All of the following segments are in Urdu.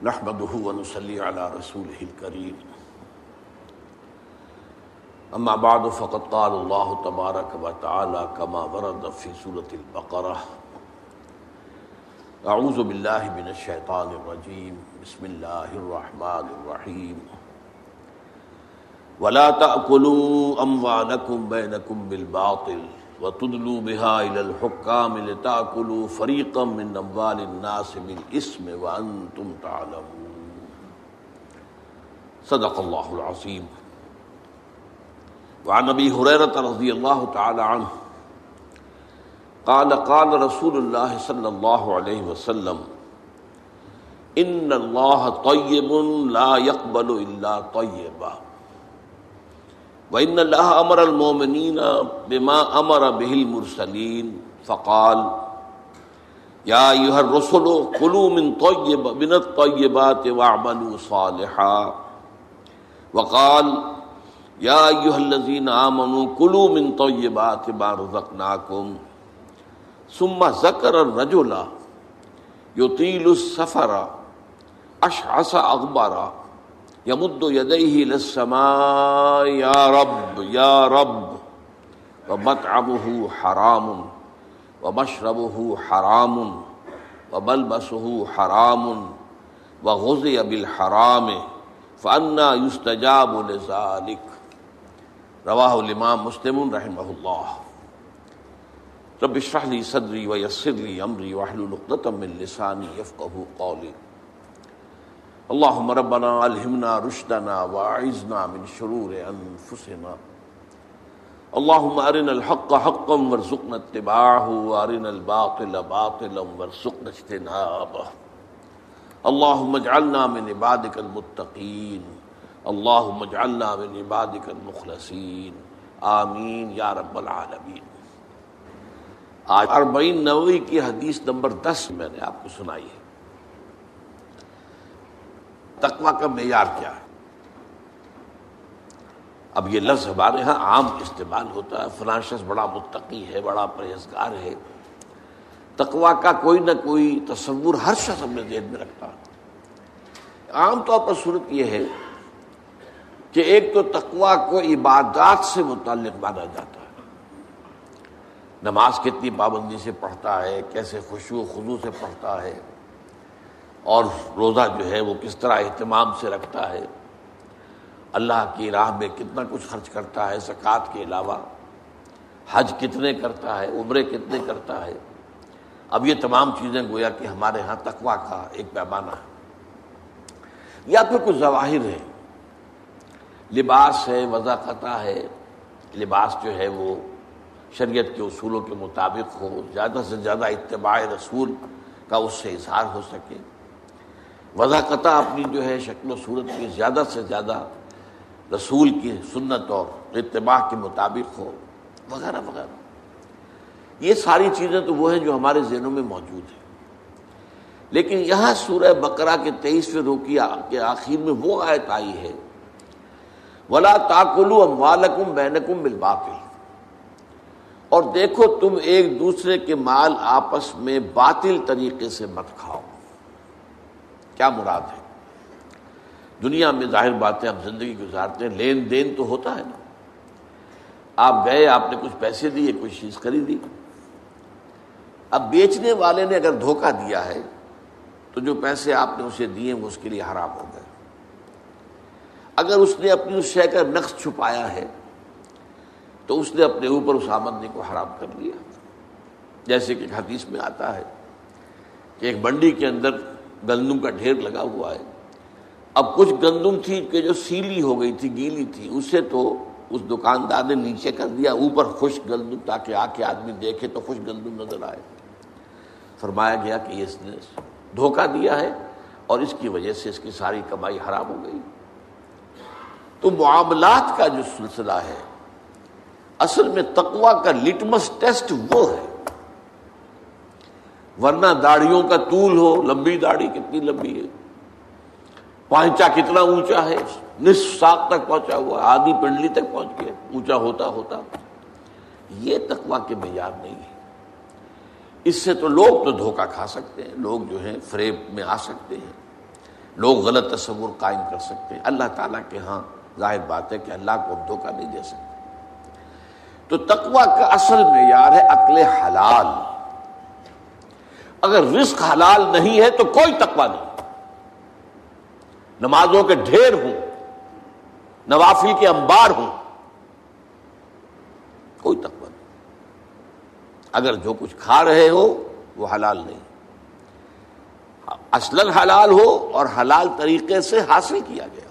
نحمده ونصلي على رسوله الكريم. أما بعد، فقد قال الله تبارك وتعالى كما ورد في سورة البقرة. أعوذ بالله من الشيطان الرجيم. بسم الله الرحمن الرحيم. ولا تأكلوا أموالكم بينكم بالباطل. وتدلوا بها إلى الحكام لتأكلوا فريقا من أموال الناس بالإسم وأنتم تعلمون. صدق الله العظيم. وعن أبي هريرة رضي الله تعالى عنه قال قال رسول الله صلى الله عليه وسلم، إن الله طيب لا يقبل إلا طيبا. وإن الله أمر المؤمنين بما أمر به المرسلين فقال يا أيها الرسل كلوا من طيب، من الطيبات واعملوا صالحا وقال يا أيها الذين آمنوا كلوا من طيبات ما رزقناكم ثم ذكر الرجل يطيل السفر أشعث أغبر يمد يديه للسماء يا رب يا رب، ومطعمه حرام، ومشربه حرام، وملبسه حرام وغزي بالحرام، فأنا يستجاب لذلك۔ رواه الإمام مسلم رحمه الله۔ رب اشرح لي صدري ويسر لي أمري، واحلل عقدة من لساني يفقهوا قولي۔ اللهم ربنا الهمنا رشدنا واعذنا من شرور انفسنا اللهم ارنا الحق حقا وارزقنا اتباعه وارنا الباطل باطلا وارزقنا اجتنابه. اللهم اجعلنا من عبادك المتقين. اللهم اجعلنا من عبادك المخلصين. آمین یا رب العالمین آج اربعین نوی کی حدیث نمبر دس میں نے آپ کو سنائی ہے. تقوا کا معیار کیا ہے؟ اب یہ لفظ ہمارے ہاں عام استعمال ہوتا ہے۔ فلاں شخص بڑا متقی ہے، بڑا پرہیزگار ہے۔ تقوا کا کوئی نہ کوئی تصور ہر شخص اپنے ذہن میں رکھتا ہے۔ عام طور پر صورت یہ ہے کہ ایک تو تقوا کو عبادات سے متعلق مانا جاتا ہے۔ نماز کتنی پابندی سے پڑھتا ہے، کیسے خوشو خضو سے پڑھتا ہے۔ اور روزہ جو ہے وہ کس طرح اہتمام سے رکھتا ہے، اللہ کی راہ میں کتنا کچھ خرچ کرتا ہے زکوٰۃ کے علاوہ، حج کتنے کرتا ہے، عمرے کتنے کرتا ہے۔ اب یہ تمام چیزیں گویا کہ ہمارے ہاں تقوا کا ایک پیمانہ ہے۔ یا پھر کچھ ظواہر ہے لباس ہے، وضاقتہ ہے۔ لباس جو ہے وہ شریعت کے اصولوں کے مطابق ہو، زیادہ سے زیادہ اتباع رسول کا اس سے اظہار ہو سکے۔ وضاقتہ اپنی جو ہے شکل و صورت کی زیادہ سے زیادہ رسول کی سنت اور اتباع کے مطابق ہو، وغیرہ وغیرہ۔ یہ ساری چیزیں تو وہ ہیں جو ہمارے ذہنوں میں موجود ہیں۔ لیکن یہاں سورہ بقرہ کے تیئیسویں روکی کے آخر میں وہ آیت آئی ہے، ولا تاکلو اموالکم بینکم بالباطل۔ اور دیکھو تم ایک دوسرے کے مال آپس میں باطل طریقے سے مت کھاؤ۔ کیا مراد ہے؟ دنیا میں ظاہر باتیں ہم زندگی گزارتے ہیں، لین دین تو ہوتا ہے نا۔ آپ گئے، آپ نے کچھ پیسے دیے، کوئی چیز خریدی۔ اب بیچنے والے نے اگر دھوکہ دیا ہے، تو جو پیسے آپ نے اسے دیے، وہ اس کے لیے حرام ہو گئے۔ اگر اس نے اپنی اس شے کا نقص چھپایا ہے، تو اس نے اپنے اوپر اس آمدنی کو حرام کر لیا جیسے کہ حدیث میں آتا ہے کہ ایک منڈی کے اندر گندم کا ڈھیر لگا ہوا ہے۔ اب کچھ گندم تھی کہ جو سیلی ہو گئی تھی، گیلی تھی اسے تو اس دکاندار نے نیچے کر دیا، اوپر خوش گندم، تاکہ آ کے آدمی دیکھے تو خوش گندم نظر آئے۔ فرمایا گیا کہ اس نے دھوکہ دیا ہے اور اس کی وجہ سے اس کی ساری کمائی حرام ہو گئی۔ تو معاملات کا جو سلسلہ ہے، اصل میں تقوا کا لٹمس ٹیسٹ وہ ہے۔ ورنہ داڑھیوں کا طول ہو، لمبی داڑھی کتنی لمبی ہے؟ پانچا کتنا اونچا ہے؟ نصف ساک تک پہنچا ہوا، آدھی پنڈلی تک پہنچ گیا، اونچا ہوتا ہوتا۔ یہ تقوا کے معیار نہیں ہے۔ اس سے تو لوگ تو دھوکہ کھا سکتے ہیں، لوگ جو ہیں فریب میں آ سکتے ہیں۔ لوگ غلط تصور قائم کر سکتے ہیں۔ اللہ تعالیٰ کے ہاں ظاہر بات ہے کہ اللہ کو دھوکہ نہیں دے سکتے۔ تو تقوا کا اصل معیار ہے عقل حلال۔ اگر رزق حلال نہیں ہے تو کوئی تقوا نہیں۔ نمازوں کے ڈھیر ہوں، نوافل کے انبار ہوں، کوئی تقوا نہیں۔ اگر جو کچھ کھا رہے ہو وہ حلال نہیں۔ اصل حلال ہو اور حلال طریقے سے حاصل کیا گیا۔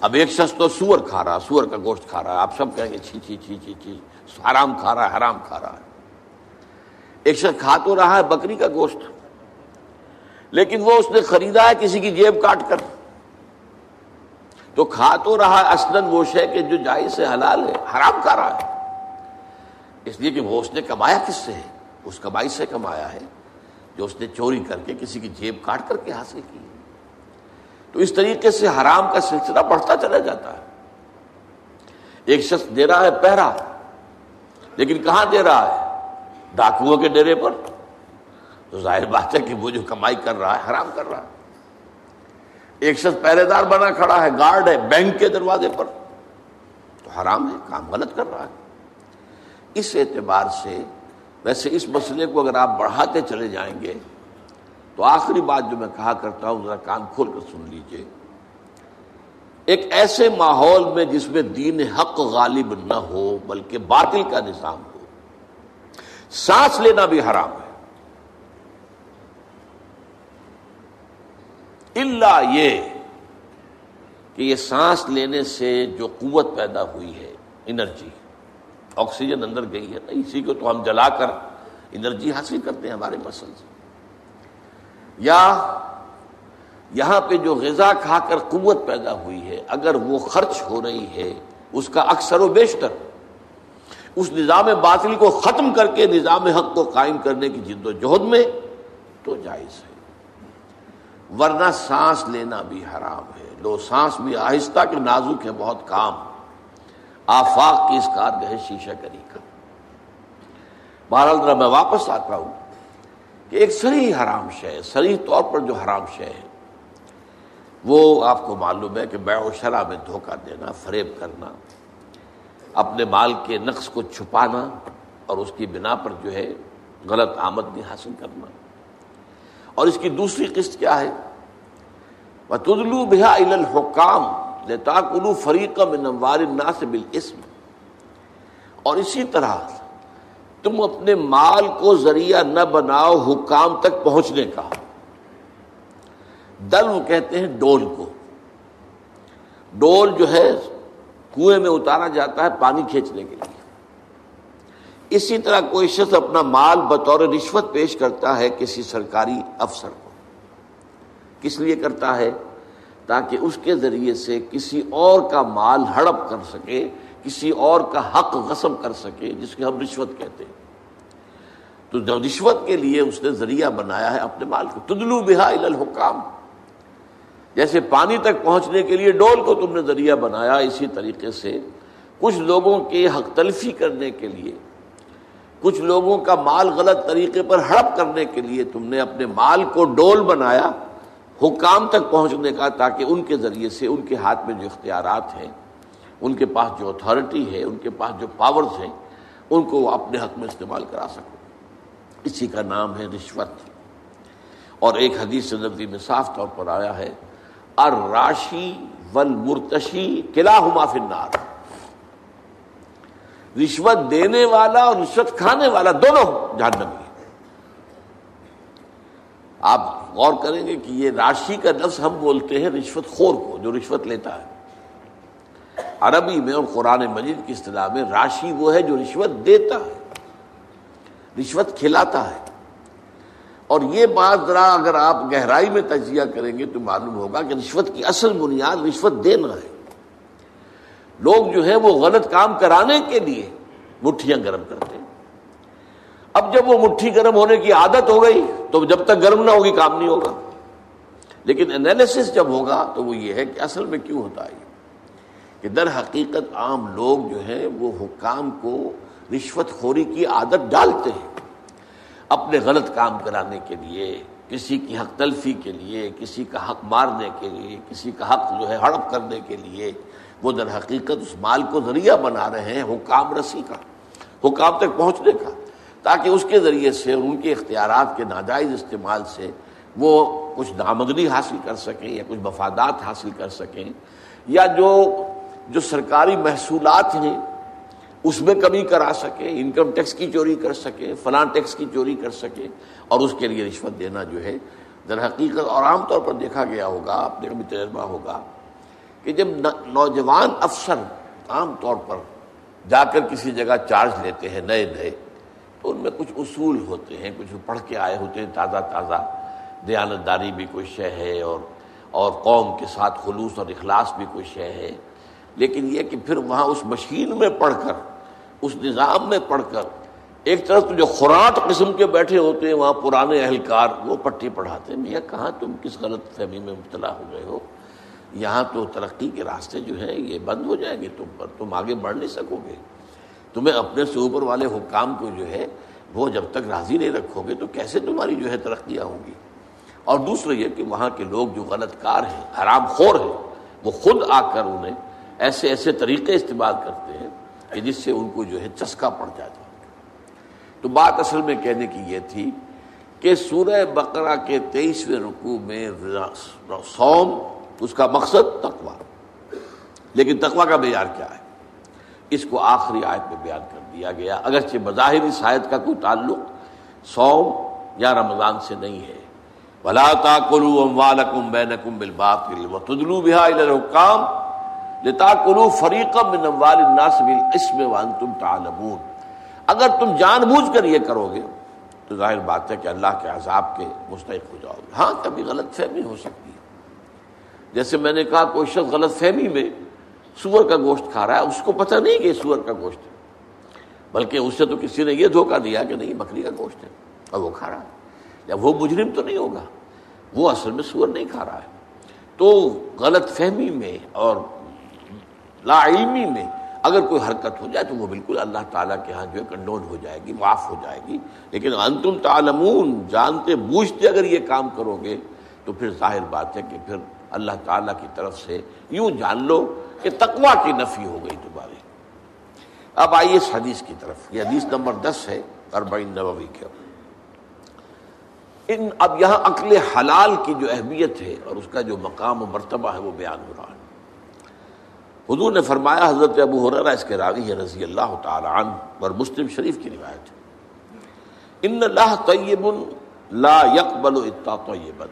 اب ایک شخص تو سور کھا رہا، سور کا گوشت کھا رہا ہے آپ سب کہیں گے چھی چھی چھی چھی چھی، حرام کھا رہا ہے حرام کھا رہا۔ ہے ایک شخص کھا تو رہا ہے، بکری کا گوشت۔ لیکن وہ اس نے خریدا ہے، کسی کی جیب کاٹ کر۔ تو کھا تو رہا ہے وہ شے کہ جو جائز ہے، حلال ہے، حرام کھا رہا ہے۔ اس لیے کہ وہ اس نے کمایا کس سے؟ ہے اس کمائی سے کمایا ہے جو اس نے چوری کر کے کسی کی جیب کاٹ کر کے حاصل کی۔ تو اس طریقے سے حرام کا سلسلہ بڑھتا چلا جاتا ہے۔ ایک شخص دے رہا ہے پہرا، لیکن کہاں دے رہا ہے؟ ڈاکوؤں کے ڈیرے پر۔ تو ظاہر بات ہے کہ وہ جو کمائی کر رہا ہے، حرام کر رہا ہے۔ ایک شخص پہرے دار بنا کھڑا ہے، گارڈ ہے بینک کے دروازے پر۔ تو حرام ہے، کام غلط کر رہا ہے۔ اس اعتبار سے ویسے اس مسئلے کو اگر آپ بڑھاتے چلے جائیں گے، تو آخری بات جو میں کہا کرتا ہوں، ذرا کان کھول کر سن لیجیے۔ ایک ایسے ماحول میں جس میں دین حق غالب نہ ہو، بلکہ باطل کا نظام ہو سانس لینا بھی حرام ہے۔ اللہ یہ کہ یہ سانس لینے سے جو قوت پیدا ہوئی ہے، انرجی، آکسیجن اندر گئی ہے نا، اسی کو تو ہم جلا کر انرجی حاصل کرتے ہیں ہمارے مسل سے یا یہاں پہ جو غذا کھا کر قوت پیدا ہوئی ہے، اگر وہ خرچ ہو رہی ہے، اس کا اکثر و بیشتر اس نظام باطل کو ختم کر کے نظام حق کو قائم کرنے کی جد و جہد میں تو جائز ہے۔ ورنہ سانس لینا بھی حرام ہے۔ لو سانس بھی آہستہ کہ نازک ہے بہت کام۔ آفاق کی اس کار گئے شیشہ کری کا۔ بہرحال میں واپس آتا ہوں کہ ایک سری حرام شے سری طور پر جو حرام شے ہے، وہ آپ کو معلوم ہے کہ بیع و شرح میں دھوکہ دینا، فریب کرنا۔ اپنے مال کے نقص کو چھپانا اور اس کی بنا پر جو ہے غلط آمدنی حاصل کرنا۔ اور اس کی دوسری قسط کیا ہے؟ تدلو بحا الحکام لتاکلو فریق میں نموار سے بالاسم اور اسی طرح تم اپنے مال کو ذریعہ نہ بناؤ حکام تک پہنچنے کا۔ دل وہ کہتے ہیں ڈول کو۔ ڈول جو ہے کنویں میں اتارا جاتا ہے پانی کھینچنے کے لیے۔ اسی طرح کوئی شخص اپنا مال بطور رشوت پیش کرتا ہے کسی سرکاری افسر کو۔ کس لیے کرتا ہے؟ تاکہ اس کے ذریعے سے کسی اور کا مال ہڑپ کر سکے، کسی اور کا حق غصب کر سکے، جس کے ہم رشوت کہتے ہیں۔ تو رشوت کے لیے اس نے ذریعہ بنایا ہے اپنے مال کو۔ تدلو بہا الحکام۔ جیسے پانی تک پہنچنے کے لیے ڈول کو تم نے ذریعہ بنایا، اسی طریقے سے کچھ لوگوں کے حق تلفی کرنے کے لیے، کچھ لوگوں کا مال غلط طریقے پر ہڑپ کرنے کے لیے تم نے اپنے مال کو ڈول بنایا حکام تک پہنچنے کا، تاکہ ان کے ذریعے سے ان کے ہاتھ میں جو اختیارات ہیں، ان کے پاس جو اتھارٹی ہے، ان کے پاس جو پاورز ہیں، ان کو وہ اپنے حق میں استعمال کرا سکو۔ اسی کا نام ہے رشوت۔ اور ایک حدیث نبی میں صاف طور پر آیا ہے ار راشی ول مرتشی قلعہ ہما فنار رشوت دینے والا اور رشوت کھانے والا دونوں جہنمی آپ غور کریں گے کہ یہ راشی کا لفظ ہم بولتے ہیں رشوت خور کو، جو رشوت لیتا ہے۔ عربی میں اور قرآن مجید کی اصطلاح میں راشی وہ ہے جو رشوت دیتا ہے، رشوت کھلاتا ہے۔ اور یہ بات ذرا اگر آپ گہرائی میں تجزیہ کریں گے تو معلوم ہوگا کہ رشوت کی اصل بنیاد رشوت دینا ہے۔ لوگ جو ہے وہ غلط کام کرانے کے لیے مٹھیاں گرم کرتے ہیں۔ اب جب وہ مٹھی گرم ہونے کی عادت ہو گئی تو جب تک گرم نہ ہوگی کام نہیں ہوگا۔ لیکن انالیسس جب ہوگا تو وہ یہ ہے کہ اصل میں کیوں ہوتا ہے کہ در حقیقت عام لوگ جو ہیں وہ حکام کو رشوت خوری کی عادت ڈالتے ہیں۔ اپنے غلط کام کرانے کے لیے، کسی کی حق تلفی کے لیے، کسی کا حق مارنے کے لیے، کسی کا حق جو ہے ہڑپ کرنے کے لیے، وہ در حقیقت اس مال کو ذریعہ بنا رہے ہیں حکام رسی کا، حکام تک پہنچنے کا، تاکہ اس کے ذریعے سے ان کے اختیارات کے ناجائز استعمال سے وہ کچھ نامدنی حاصل کر سکیں یا کچھ مفادات حاصل کر سکیں، یا جو جو سرکاری محصولات ہیں اس میں کمی کرا سکے انکم ٹیکس کی چوری کر سکے، فلاں ٹیکس کی چوری کر سکے، اور اس کے لیے رشوت دینا جو ہے، در حقیقت اور عام طور پر دیکھا گیا ہوگا، آپ نے کبھی تجربہ ہوگا کہ جب نوجوان افسر عام طور پر جا کر کسی جگہ چارج لیتے ہیں نئے نئے، تو ان میں کچھ اصول ہوتے ہیں، کچھ پڑھ کے آئے ہوتے ہیں، تازہ تازہ دیانتداری بھی کوئی شے ہے، اور اور قوم کے ساتھ خلوص اور اخلاص بھی کوئی شے ہے۔ لیکن یہ کہ پھر وہاں اس مشین میں پڑھ کر، اس نظام میں پڑھ کر، ایک طرف تو جو خوراک قسم کے بیٹھے ہوتے ہیں، وہاں پرانے اہلکار وہ پٹی پڑھاتے ہیں بھیا کہاں تم کس غلط فہمی میں مبتلا ہو گئے ہو؟ یہاں تو ترقی کے راستے جو ہیں، یہ بند ہو جائیں گے، تم پر، تم آگے بڑھ نہیں سکو گے۔ تمہیں اپنے سے اوپر والے حکام کو جو ہے، وہ جب تک راضی نہیں رکھو گے، تو کیسے تمہاری جو ہے ترقیاں ہوں گی؟ اور دوسرا یہ کہ وہاں کے لوگ جو غلط کار ہیں، حرام خور ہیں، وہ خود آ کر انہیں ایسے ایسے طریقے استعمال کرتے ہیں کہ جس سے ان کو جو ہے چسکا پڑ جاتا تو بات اصل میں کہنے کی یہ تھی کہ سورہ بقرہ کے تیئیسویں رقو میں سوم اس کا مقصد تقوا لیکن تقوا کا معیار کیا ہے؟ اس کو آخری آیت میں بیان کر دیا گیا۔ اگرچہ بظاہر آیت کا کوئی تعلق سوم یا رمضان سے نہیں ہے۔ بلا تاکلو بینکم بالباطل وتدلوا بها الى الحكام لتاکلوا فریقا من اموال الناس بالاسم وانتم تعلمون۔ اگر تم جان بوجھ کر یہ کرو گے، تو ظاہر بات ہے کہ اللہ کے عذاب کے مستحق ہو جاؤ گے۔ ہاں کبھی غلط فہمی ہو سکتی ہے۔ جیسے میں نے کہا، کوئی شخص غلط فہمی میں سور کا گوشت کھا رہا ہے، اس کو پتہ نہیں کہ سور کا گوشت ہے، بلکہ اس سے تو کسی نے یہ دھوکہ دیا کہ نہیں بکری کا گوشت ہے اور وہ کھا رہا ہے۔ یا وہ مجرم تو نہیں ہوگا، وہ اصل میں سور نہیں کھا رہا ہے۔ تو غلط فہمی میں اور لا علمی میں اگر کوئی حرکت ہو جائے تو وہ بالکل اللہ تعالیٰ کے ہاں جو ہے کنڈون ہو جائے گی، معاف ہو جائے گی۔ لیکن انتم تعلمون، جانتے بوجھتے اگر یہ کام کرو گے تو پھر ظاہر بات ہے کہ پھر اللہ تعالیٰ کی طرف سے یوں جان لو کہ تقوا کی نفی ہو گئی تمہاری اب آئیے اس حدیث کی طرف۔ یہ حدیث نمبر دس ہے، اربعین نبوی کے۔ ان اب یہاں عقل حلال کی جو اہمیت ہے اور اس کا جو مقام و مرتبہ ہے وہ بیان ہو رہا ہے۔ حضور نے فرمایا حضرت ابو حرا اس کے راوی ہے رضی اللہ تعالی عنہ، اور مسلم شریف کی روایت ہے۔ ان اللہ طیب لا یقبل اتا طیبا۔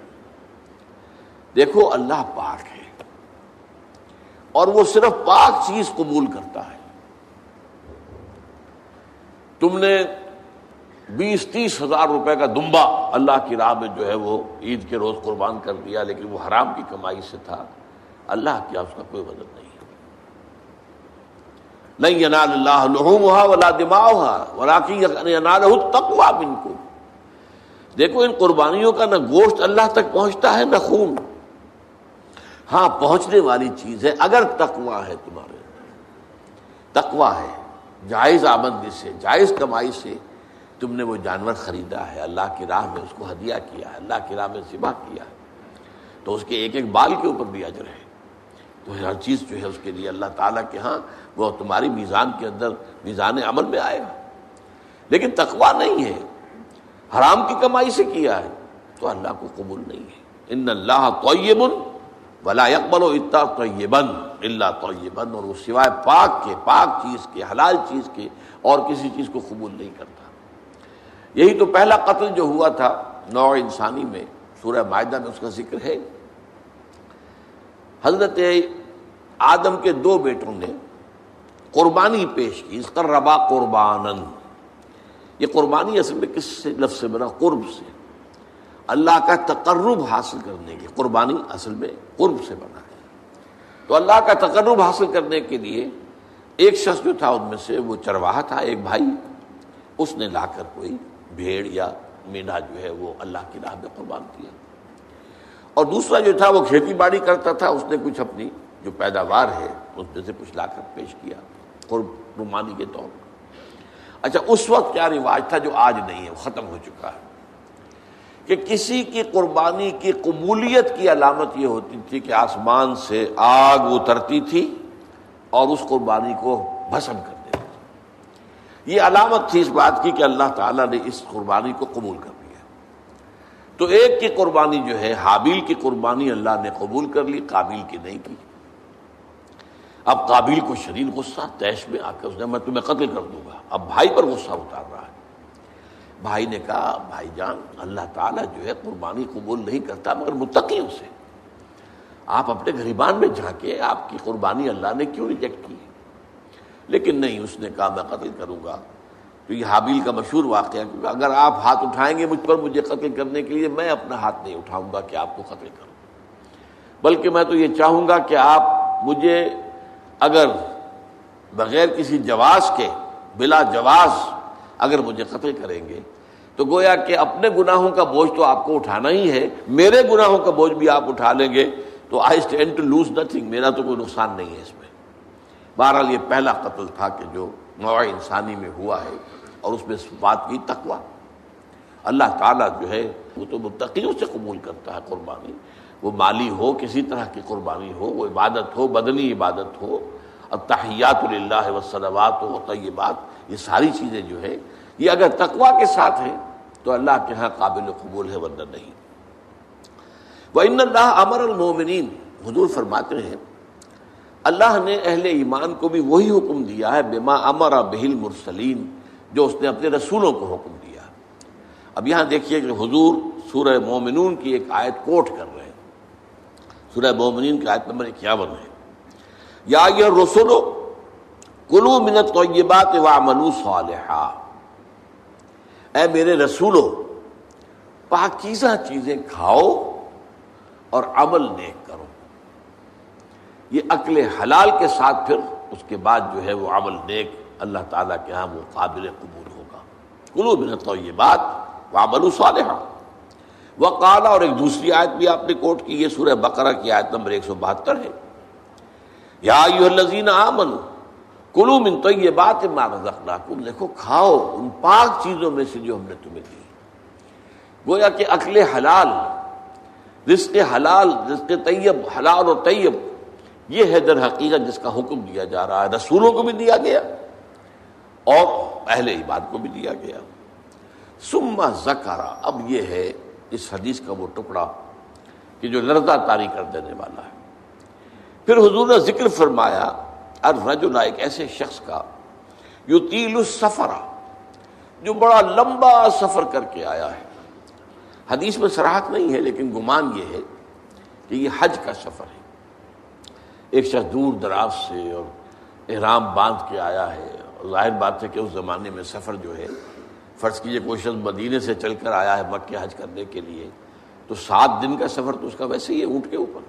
دیکھو اللہ پاک ہے، اور وہ صرف پاک چیز قبول کرتا ہے۔ تم نے بیس تیس ہزار روپے کا دمبا اللہ کی راہ میں جو ہے وہ عید کے روز قربان کر دیا، لیکن وہ حرام کی کمائی سے تھا۔ اللہ کیا اس کا کوئی مدد نہیں۔ نہیں ینال اللہ لحومها ولا دماؤها ولكن يناله التقوى منكم دیکھو، ان قربانیوں کا نہ گوشت اللہ تک پہنچتا ہے، نہ خون۔ ہاں پہنچنے والی چیز ہے، اگر تقوا ہے تمہارے تقوا ہے، جائز آمدنی سے، جائز کمائی سے تم نے وہ جانور خریدا ہے۔ اللہ کی راہ میں اس کو ہدیہ کیا ہے، اللہ کی راہ میں ذبح کیا ہے۔ تو اس کے ایک ایک بال کے اوپر بھی اجر ہے۔ تو ہر چیز جو ہے، اس کے لیے اللہ تعالیٰ کے ہاں وہ تمہاری میزان کے اندر میزان عمل میں آئے گا۔ لیکن تقوا نہیں ہے۔ حرام کی کمائی سے کیا ہے؟ تو اللہ کو قبول نہیں ہے۔ ان اللہ طیب ولا اکبل و اتا تو یہ اللہ تو بند اور وہ سوائے پاک کے، پاک چیز کے، حلال چیز کے اور کسی چیز کو قبول نہیں کرتا۔ یہی تو پہلا قتل جو ہوا تھا نو انسانی میں، سورہ معاہدہ میں اس کا ذکر ہے۔ حضرت آدم کے دو بیٹوں نے قربانی پیش کی۔ اس کا ربا قربان یہ قربانی اصل میں کس سے، لفظ سے بنا؟ قرب سے۔ اللہ کا تقرب حاصل کرنے کی۔ قربانی اصل میں قرب سے بنا ہے۔ تو اللہ کا تقرب حاصل کرنے کے لیے ایک شخص جو تھا، ان میں سے وہ چرواہا تھا، ایک بھائی۔ اس نے لا کر کوئی بھیڑ یا مینا جو ہے، وہ اللہ کی راہ میں قربان کیا۔ اور دوسرا جو تھا، وہ کھیتی باڑی کرتا تھا۔ اس نے کچھ اپنی جو پیداوار ہے، اس میں سے کچھ لا کر پیش کیا۔ قرب رومانی کے طور پر۔ اچھا اس وقت کیا رواج تھا جو آج نہیں ہے؟ وہ ختم ہو چکا ہے۔ کہ کسی کی قربانی کی قبولیت کی علامت یہ ہوتی تھی کہ آسمان سے آگ اترتی تھی اور اس قربانی کو بھسم کر دیتی تھی۔ یہ علامت تھی اس بات کی کہ اللہ تعالیٰ نے اس قربانی کو قبول کر لیا۔ تو ایک کی قربانی جو ہے، حابیل کی قربانی اللہ نے قبول کر لی قابل کی نہیں کی۔ اب قابل کو شدید غصہ، تیش میں آ کر اس نے میں تمہیں قتل کر دوں گا۔ اب بھائی پر غصہ اتار رہا ہے۔ بھائی نے کہا، بھائی جان، اللہ تعالیٰ جو ہے قربانی قبول نہیں کرتا مگر متقیوں سے آپ اپنے غریبان میں جا کے آپ کی قربانی اللہ نے کیوں ریجیکٹ کی؟ لیکن نہیں، اس نے کہا، میں قتل کروں گا۔ تو یہ حابیل کا مشہور واقعہ کیونکہ اگر آپ ہاتھ اٹھائیں گے مجھ پر مجھے قتل کرنے کے لیے، میں اپنا ہاتھ نہیں اٹھاؤں گا کہ آپ کو قتل کروں۔ بلکہ میں تو یہ چاہوں گا کہ آپ مجھے اگر بغیر کسی جواز کے، بلا جواز اگر مجھے قتل کریں گے، تو گویا کہ اپنے گناہوں کا بوجھ تو آپ کو اٹھانا ہی ہے، میرے گناہوں کا بوجھ بھی آپ اٹھا لیں گے، تو I stand to lose nothing میرا تو کوئی نقصان نہیں ہے اس میں۔ بہرحال یہ پہلا قتل تھا کہ جو نوع انسانی میں ہوا ہے اور اس میں بات کی تقوا اللہ تعالیٰ جو ہے، وہ تو متقیوں سے قبول کرتا ہے قربانی وہ مالی ہو، کسی طرح کی قربانی ہو، وہ عبادت ہو، بدنی عبادت ہو اب تحیات اللہ وسلمات ہو طیبات یہ ساری چیزیں جو ہے یہ اگر تقوا کے ساتھ ہے تو اللہ کے ہاں قابل قبول ہے، ورنہ نہیں۔ وہ ان اللہ امر المومنین حضور فرماتے ہیں، اللہ نے اہل ایمان کو بھی وہی حکم دیا ہے، بما امر بہل مرسلین جو اس نے اپنے رسولوں کو حکم دیا۔ اب یہاں دیکھیے کہ حضور سورہ مومنون کی ایک آیت کوٹ کر رہے ہیں۔ سورہ مومنین کی آیت نمبر اکیاون ہے۔ یا یہ رسولو کلو منت طیبات وعملو صالحہ اے میرے رسولو، پاکیزہ چیزیں کھاؤ اور عمل نیک کرو۔ یہ عقل حلال کے ساتھ پھر اس کے بعد جو ہے وہ عمل نیک اللہ تعالیٰ کے ہاں وہ قابل قبول ہوگا۔ کلو بن تو یہ بات وہ کالا اور ایک دوسری آیت بھی آپ نے کوٹ کی، یہ سورہ بقرہ کی آیت نمبر ایک سو بہتر ہے۔ یا الذین آمنوا کلو من تو یہ بات ہے ماں رزقناکم، دیکھو، کھاؤ ان پاک چیزوں میں سے جو ہم نے تمہیں دی۔ گویا کہ عقل حلال، رزق حلال، رزق طیب، حلال اور طیب، یہ ہے در حقیقت جس کا حکم دیا جا رہا ہے، رسولوں کو بھی دیا گیا اور اہل عباد کو بھی دیا گیا۔ سما زکارا اب یہ ہے اس حدیث کا وہ ٹکڑا کہ جو لرزہ تاری کر دینے والا ہے۔ پھر حضور نے ذکر فرمایا الرجل ایک ایسے شخص کا یو تیل جو بڑا لمبا سفر کر کے آیا ہے۔ حدیث میں سراہت نہیں ہے، لیکن گمان یہ ہے کہ یہ حج کا سفر ہے۔ ایک شخص دور دراز سے اور احرام باندھ کے آیا ہے۔ ظاہر بات ہے کہ اس زمانے میں سفر جو ہے فرض کیجیے کوئی شخص مدینے سے چل کر آیا ہے مکہ حج کرنے کے لیے، تو سات دن کا سفر تو اس کا ویسے ہی ہے، اونٹ کے اوپر۔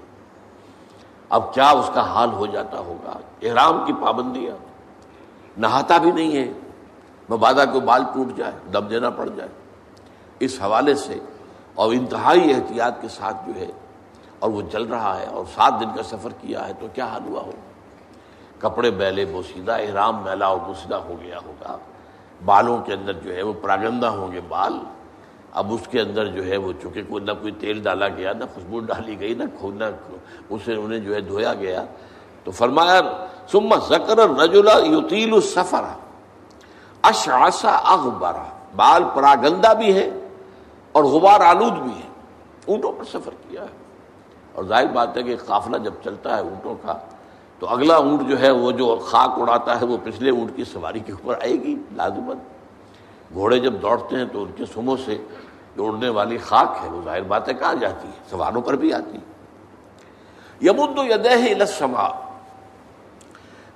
اب کیا اس کا حال ہو جاتا ہوگا؟ احرام کی پابندیاں۔ نہاتا بھی نہیں ہے۔ مبادہ کو بال ٹوٹ جائے، دم دینا پڑ جائے۔ اس حوالے سے اور انتہائی احتیاط کے ساتھ جو ہے، اور وہ چل رہا ہے اور سات دن کا سفر کیا ہے، تو کیا حال ہوا ہوگا؟ کپڑے بیلے بوسیدہ احرام میلا اور بوسیدہ ہو گیا ہوگا۔ بالوں کے اندر جو ہے وہ پراگندہ ہوں گے بال، اب اس کے اندر جو ہے وہ چونکہ کوئی نہ کوئی تیل ڈالا گیا، نہ خوشبو ڈالی گئی، نہ نہ اسے انہیں جو ہے دھویا گیا۔ تو فرمایا سما زکر رجلا یوتیل السفر۔ اشعصا اغبرا بال پراگندہ بھی ہے اور غبار آلود بھی ہے۔ اونٹوں پر سفر کیا ہے۔ اور ظاہر بات ہے کہ قافلہ جب چلتا ہے اونٹوں کا تو اگلا اونٹ جو ہے وہ جو خاک اڑاتا ہے وہ پچھلے اونٹ کی سواری کے اوپر آئے گی لازمت گھوڑے جب دوڑتے ہیں تو ان کے سموں سے جو اڑنے والی خاک ہے، وہ ظاہر باتیں کہاں جاتی ہے؟ سواروں پر بھی آتی یمد ید لسما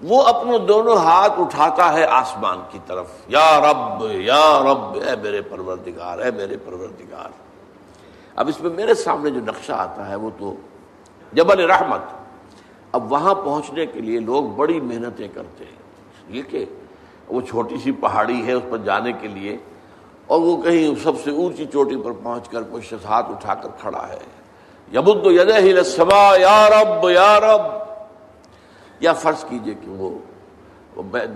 وہ اپنے دونوں ہاتھ اٹھاتا ہے آسمان کی طرف۔ یا رب یا رب، اے میرے پروردگار، اے میرے پروردگار۔ اب اس میں میرے سامنے جو نقشہ آتا ہے وہ تو جبل رحمت۔ اب وہاں پہنچنے کے لیے لوگ بڑی محنتیں کرتے ہیں۔ یہ کہ وہ چھوٹی سی پہاڑی ہے اس پر جانے کے لیے اور وہ کہیں سب سے اونچی چوٹی پر پہنچ کر کوئی ہاتھ اٹھا کر کھڑا ہے۔ یبد سما یا رب یا رب۔ یا فرض کیجیے کہ وہ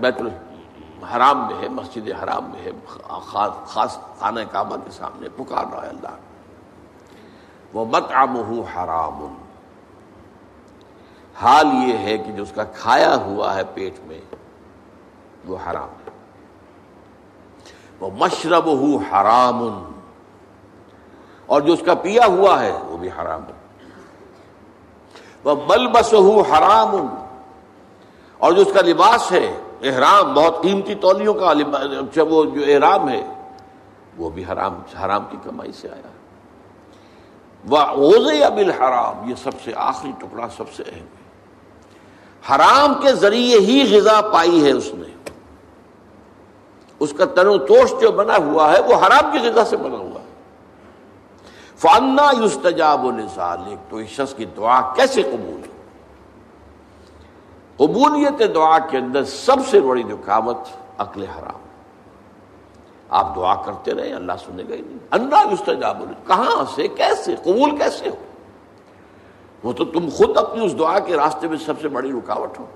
بیت الحرام میں ہے، مسجد حرام میں ہے، خاص خانہ کعبہ کے سامنے پکار رہا ہے اللہ۔ وہ مت حرام۔ حال یہ ہے کہ جو اس کا کھایا ہوا ہے پیٹ میں، وہ حرام ہے۔ وہ مشرب ہو حرام۔ اور جو اس کا پیا ہوا ہے، وہ بھی حرام ہے۔ وہ ملبس ہو حرام۔ اور جو اس کا لباس ہے، احرام، بہت قیمتی تولیوں کا وہ جو احرام ہے، وہ بھی حرام حرام کی کمائی سے آیا۔ وہ اوزے ابل حرام یہ سب سے آخری ٹکڑا، سب سے اہم ہے۔ حرام کے ذریعے ہی غذا پائی ہے اس نے۔ اس کا تنو توش جو بنا ہوا ہے، وہ حرام کی غذا سے بنا ہوا ہے۔ فانا یوستجاب و تو اس شخص کی دعا کیسے قبول ہے قبولیت دعا کے اندر سب سے بڑی رکاوٹ عقل حرام۔ آپ دعا کرتے رہے، اللہ سنے گا ہی نہیں۔ انا یوستجاب کہاں سے، کیسے، قبول کیسے ہو؟ وہ تو تم خود اپنی اس دعا کے راستے میں سب سے بڑی رکاوٹ ہو۔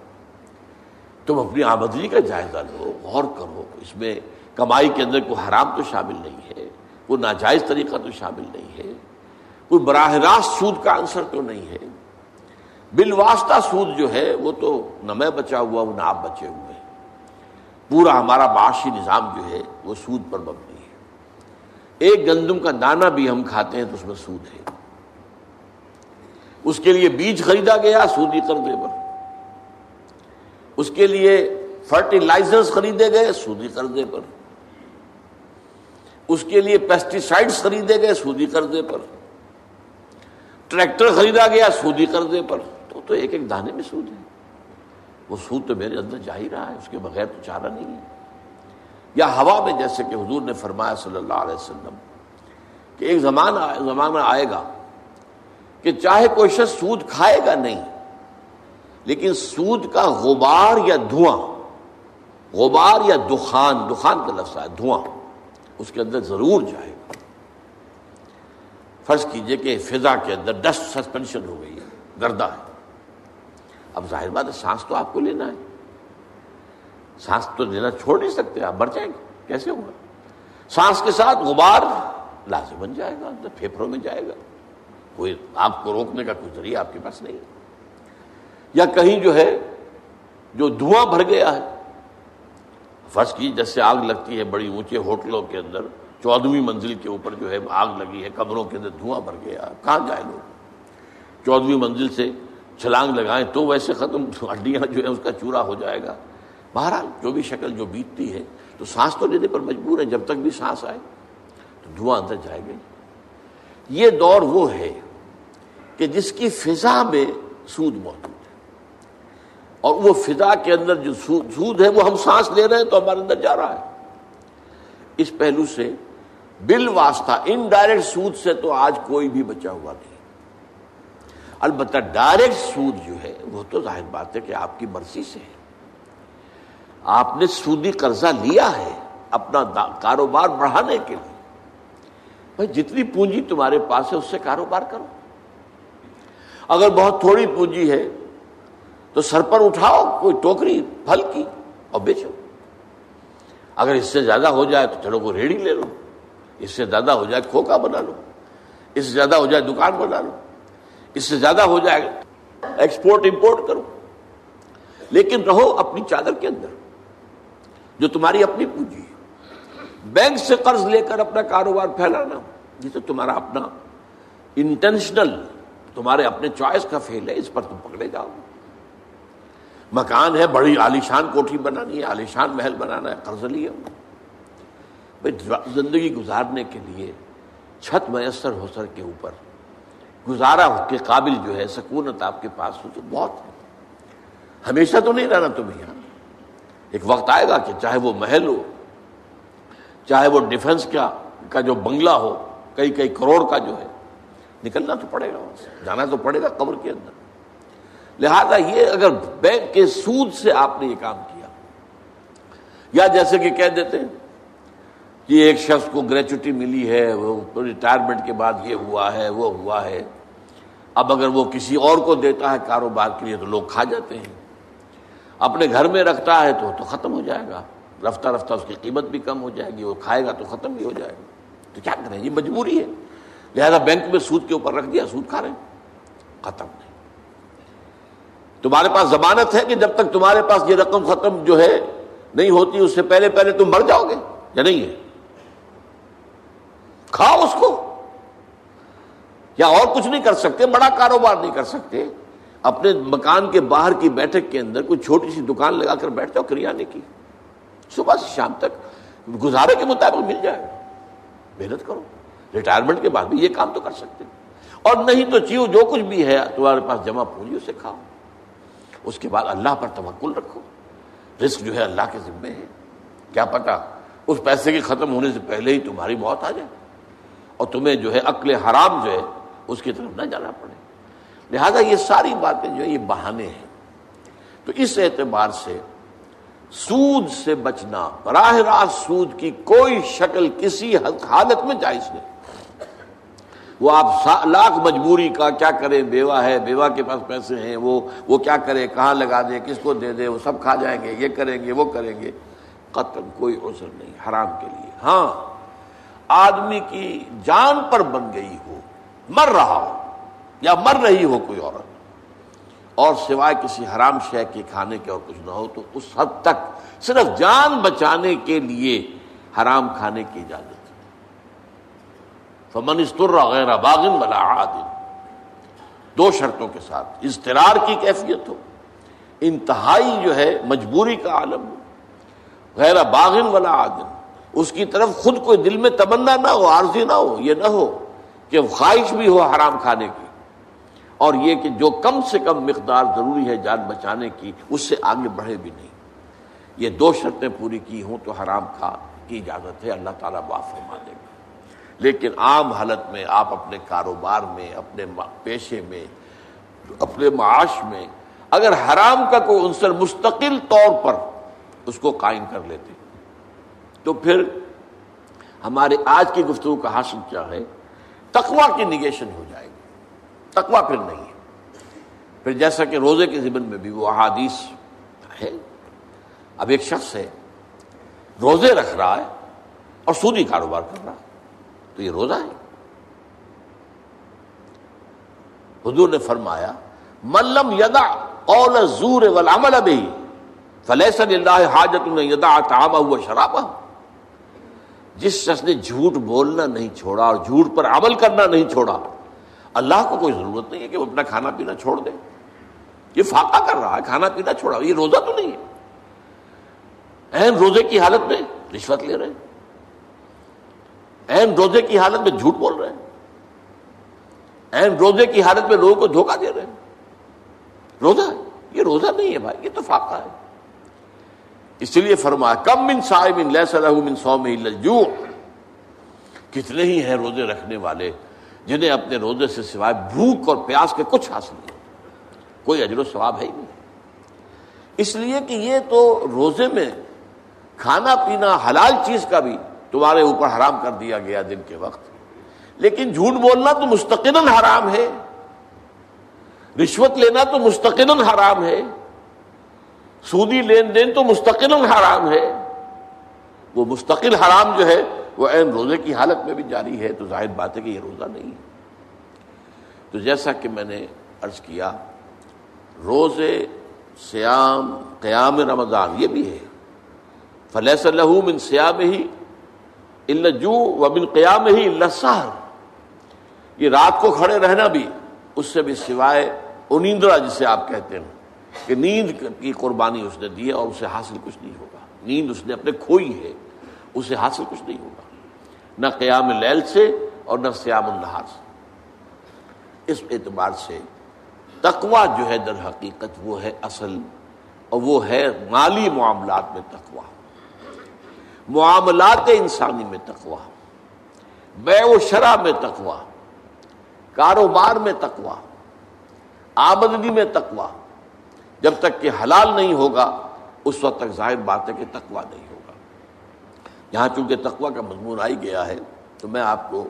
تم اپنی آمدنی کا جائزہ لو، غور کرو، اس میں کمائی کے اندر کوئی حرام تو شامل نہیں ہے، کوئی ناجائز طریقہ تو شامل نہیں ہے، کوئی براہ راست سود کا عنصر تو نہیں ہے۔ بالواسطہ سود جو ہے، وہ تو نہ میں بچا ہوا وہ نہ آپ بچے ہوئے پورا ہمارا معاشی نظام جو ہے، وہ سود پر مبنی ہے۔ ایک گندم کا دانہ بھی ہم کھاتے ہیں تو اس میں سود ہے۔ اس کے لیے بیج خریدا گیا سودی قرضے پر۔ اس کے لیے فرٹیلائزر خریدے گئے سودی قرضے پر۔ اس کے لیے پیسٹیسائڈز خریدے گئے سودی قرضے پر۔ ٹریکٹر خریدا گیا سودی قرضے پر۔ تو تو ایک ایک دانے میں سود ہے۔ وہ سود تو میرے اندر جا ہی رہا ہے، اس کے بغیر تو چارہ نہیں ہے۔ یا ہوا میں جیسے کہ حضور نے فرمایا صلی اللہ علیہ وسلم کہ ایک زمانہ زمانہ آئے گا۔ کہ چاہے کوئی شخص سود کھائے گا نہیں، لیکن سود کا غبار یا دھواں، غبار یا دخان دخان کا لفظ ہے، دھواں، اس کے اندر ضرور جائے گا۔ فرض کیجیے کہ فضا کے اندر ڈسٹ سسپینشن ہو گئی ہے گردہ ہے۔ اب ظاہر بات ہے، سانس تو آپ کو لینا ہے۔ سانس تو لینا چھوڑ نہیں سکتے، آپ مر جائیں گے۔ کیسے ہوگا سانس کے ساتھ غبار لازم بن جائے گا، اندر پھیپڑوں میں جائے گا۔ کوئی آپ کو روکنے کا کوئی ذریعہ آپ کے پاس نہیں یا کہیں جو ہے، جو دھواں بھر گیا ہے۔ فرض کی جیسے آگ لگتی ہے بڑی اونچے ہوٹلوں کے اندر چودہویں منزل کے اوپر جو ہے آگ لگی ہے کمروں کے اندر دھواں بھر گیا کہاں جائے لوگ؟ چودہویں منزل سے چھلانگ لگائیں تو ویسے ختم ہڈیاں جو ہے اس کا چورا ہو جائے گا۔ بہرحال، جو بھی شکل جو بیتتی ہے، تو سانس تو لینے پر مجبور ہے۔ جب تک بھی سانس آئے، تو دھواں اندر جائے گا یہ دور وہ ہے کہ جس کی فضا میں سود موجود ہے۔ اور وہ فضا کے اندر جو سود ہے، وہ ہم سانس لے رہے ہیں تو ہمارے اندر جا رہا ہے۔ اس پہلو سے بل واسطہ ان ڈائریکٹ سود سے تو آج کوئی بھی بچا ہوا نہیں۔ البتہ ڈائریکٹ سود جو ہے، وہ تو ظاہر بات ہے کہ آپ کی مرضی سے ہے۔ آپ نے سودی قرضہ لیا ہے اپنا کاروبار بڑھانے کے لیے۔ بھائی، جتنی پونجی تمہارے پاس ہے، اس سے کاروبار کرو۔ اگر بہت تھوڑی پونجی ہے تو سر پر اٹھاؤ، کوئی ٹوکری، پھل کی اور بیچو۔ اگر اس سے زیادہ ہو جائے تو چلو کو ریڑھی لے لو۔ اس سے زیادہ ہو جائے کھوکا بنا لو۔ اس سے زیادہ ہو جائے دکان بنا لو۔ اس سے زیادہ ہو جائے ایکسپورٹ، امپورٹ کرو۔ لیکن رہو اپنی چادر کے اندر، جو تمہاری اپنی پونجی ہے۔ بینک سے قرض لے کر اپنا کاروبار پھیلانا جسے تمہارا اپنا انٹینشنل تمہارے اپنے چوائس کا فیل ہے، اس پر تم پکڑے جاؤ۔ مکان ہے، بڑی عالیشان کوٹھی بنانی ہے عالیشان محل بنانا ہے، قرض لیا بھائی، زندگی گزارنے کے لیے چھت میسر ہو سر کے اوپر، گزارا کے قابل جو ہے، سکونت آپ کے پاس ہو تو بہت ہے۔ ہمیشہ تو نہیں رہنا تم یہاں۔ ایک وقت آئے گا کہ چاہے وہ محل ہو، چاہے وہ ڈیفنس کا کا جو بنگلہ ہو، کئی کئی کروڑ کا جو ہے نکلنا تو پڑے گا جانا تو پڑے گا قبر کے اندر۔ لہذا یہ اگر بینک کے سود سے آپ نے یہ کام کیا، یا جیسے کہ کہہ دیتے ہیں کہ ایک شخص کو گریچوٹی ملی ہے، وہ ریٹائرمنٹ کے بعد یہ ہوا ہے، وہ ہوا ہے۔ اب اگر وہ کسی اور کو دیتا ہے کاروبار کے لیے تو لوگ کھا جاتے ہیں۔ اپنے گھر میں رکھتا ہے تو تو ختم ہو جائے گا۔ رفتہ رفتہ اس کی قیمت بھی کم ہو جائے گی، وہ کھائے گا تو ختم بھی ہو جائے گا۔ تو کیا کریں؟ یہ مجبوری ہے۔ لہذا بینک میں سود کے اوپر رکھ دیا، سود کھا رہے ہیں۔ ختم نہیں۔ تمہارے پاس ضمانت ہے کہ جب تک تمہارے پاس یہ رقم ختم جو ہے نہیں ہوتی، اس سے پہلے پہلے تم مر جاؤ گے یا نہیں ہے؟ کھاؤ اس کو۔ یا اور کچھ نہیں کر سکتے، بڑا کاروبار نہیں کر سکتے۔ اپنے مکان کے باہر کی بیٹھک کے اندر کوئی چھوٹی سی دکان لگا کر بیٹھ جاؤ کریانے کی۔ صبح سے شام تک گزارے کے مطابق مل جائے۔ گا محنت کرو۔ ریٹائرمنٹ کے بعد بھی یہ کام تو کر سکتے اور نہیں تو چیو جو کچھ بھی ہے، تمہارے پاس جمع پونجی اسے کھاؤ۔ اس کے بعد اللہ پر توکل رکھو۔ رسک جو ہے اللہ کے ذمے ہے۔ کیا پتا اس پیسے کے ختم ہونے سے پہلے ہی تمہاری موت آ جائے۔ اور تمہیں جو ہے عقل حرام جو ہے، اس کی طرف نہ جانا پڑے۔ لہذا یہ ساری باتیں جو ہے، یہ بہانے ہیں۔ تو اس اعتبار سے سود سے بچنا، براہ راست سود کی کوئی شکل کسی حالت میں جائز نہیں۔ وہ آپ لاکھ مجبوری کا کیا کریں؟ بیوہ ہے، بیوہ کے پاس پیسے ہیں، وہ وہ کیا کرے کہاں لگا دے کس کو دے دے وہ سب کھا جائیں گے، یہ کریں گے، وہ کریں گے۔ قتل کوئی عذر نہیں، حرام کے لیے۔ ہاں آدمی کی جان پر بن گئی ہو، مر رہا ہو، یا مر رہی ہو کوئی عورت، اور سوائے کسی حرام شے کے کھانے کے اور کچھ نہ ہو، تو اس حد تک صرف جان بچانے کے لیے حرام کھانے کی اجازت فمن استر غیر باغن ولا عادن دو شرطوں کے ساتھ۔ اضطرار کی کیفیت ہو۔ انتہائی جو ہے مجبوری کا عالم ہو۔ غیر باغن ولا عادن اس کی طرف خود کوئی دل میں تمنا نہ ہو، عارضی نہ ہو، یہ نہ ہو کہ خواہش بھی ہو حرام کھانے کی۔ اور یہ کہ جو کم سے کم مقدار ضروری ہے جان بچانے کی، اس سے آگے بڑھے بھی نہیں۔ یہ دو شرطیں پوری کی ہوں تو حرام کھا کی اجازت ہے، اللہ تعالیٰ معاف فرما دے گا لیکن عام حالت میں آپ اپنے کاروبار میں، اپنے پیشے میں، اپنے معاش میں، اگر حرام کا کوئی عنصر مستقل طور پر اس کو قائم کر لیتے، تو پھر ہمارے آج کی گفتگو کا حاصل کیا ہے تقوا کی نگیشن ہو جائے گی۔ تقوا پھر نہیں ہے۔ پھر جیسا کہ روزے کے ذمن میں بھی وہ احادیث ہے اب ایک شخص ہے، روزے رکھ رہا ہے اور سودی کاروبار کر رہا ہے۔ تو یہ روزہ ہے۔ حضور نے فرمایا ملم یدا قول زور والعمل به فلیس للہ حاجت میں یدا تعام ہوا شراب جس شخص نے جھوٹ بولنا نہیں چھوڑا اور جھوٹ پر عمل کرنا نہیں چھوڑا، اللہ کو کوئی ضرورت نہیں ہے کہ وہ اپنا کھانا پینا چھوڑ دے۔ یہ فاقہ کر رہا ہے، کھانا پینا چھوڑا، یہ روزہ تو نہیں ہے۔ اہم روزے کی حالت میں رشوت لے رہے ہیں۔ اہم روزے کی حالت میں جھوٹ بول رہے ہیں۔ اہم روزے کی حالت میں لوگوں کو دھوکہ دے رہے ہیں۔ روزہ؟ یہ روزہ نہیں ہے بھائی، یہ تو فاقہ ہے۔ اس لیے فرمایا، کم من صاحب من سو میں کتنے ہی ہیں روزے رکھنے والے جنہیں اپنے روزے سے سوائے بھوک اور پیاس کے کچھ حاصل نہیں کوئی اجر و ثواب ہے ہی نہیں۔ اس لیے کہ یہ تو روزے میں کھانا پینا حلال چیز کا بھی تمہارے اوپر حرام کر دیا گیا دن کے وقت۔ لیکن جھوٹ بولنا تو مستقل حرام ہے۔ رشوت لینا تو مستقل حرام ہے۔ سودی لین دین تو مستقل حرام ہے۔ وہ مستقل حرام جو ہے، وہ این روزے کی حالت میں بھی جاری ہے، تو ظاہر بات ہے کہ یہ روزہ نہیں ہے۔ تو جیسا کہ میں نے عرض کیا، روزے سیام قیام رمضان یہ بھی ہے۔ فلیس اللہ من سیام ہی جو و بن قیام ہی لسار یہ رات کو کھڑے رہنا بھی اس سے بھی سوائے انیندرا جسے آپ کہتے ہیں کہ نیند کی قربانی اس نے دی ہے اور اسے حاصل کچھ نہیں ہوگا۔ نیند اس نے اپنے کھوئی ہے، اسے حاصل کچھ نہیں ہوگا۔ نہ قیام لیل سے اور نہ سیام النہار سے۔ اس اعتبار سے تقوا جو ہے در حقیقت وہ ہے اصل اور وہ ہے مالی معاملات میں تقوا معاملات انسانی میں تقوا بے و شرح میں تقوا کاروبار میں تقوا آمدنی میں تقوا جب تک کہ حلال نہیں ہوگا، اس وقت تک ظاہر بات ہے کہ تقوا نہیں ہوگا۔ یہاں چونکہ تقوا کا مضمون آئی گیا ہے، تو میں آپ کو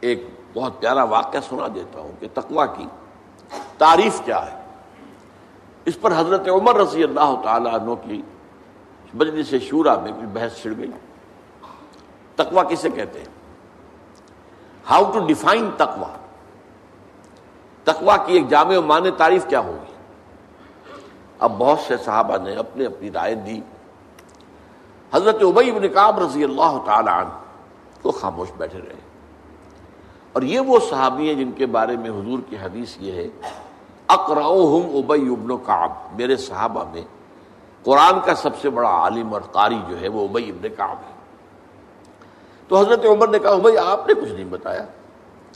ایک بہت پیارا واقعہ سنا دیتا ہوں کہ تقوا کی تعریف کیا ہے۔ اس پر حضرت عمر رضی اللہ تعالیٰ عنہ کی مجلس سے شورا میں بحث چھڑ گئی۔ تقوا کسے کہتے ہیں؟ ہاؤ ٹو ڈیفائن تقوا تقوا کی ایک جامع و معنی تعریف کیا ہوگی؟ اب بہت سے صحابہ نے اپنے اپنی رائے دی۔ حضرت ابئی ابن کعب رضی اللہ تعالی عنہ کو خاموش بیٹھے رہے۔ اور یہ وہ صحابی ہیں جن کے بارے میں حضور کی حدیث یہ ہے اقرأہم ابئی ابن کعب، میرے صحابہ میں قرآن کا سب سے بڑا عالم اور قاری جو ہے وہ ابئی ابن کعب ہے۔ تو حضرت عمر نے کہا بھائی آپ نے کچھ نہیں بتایا۔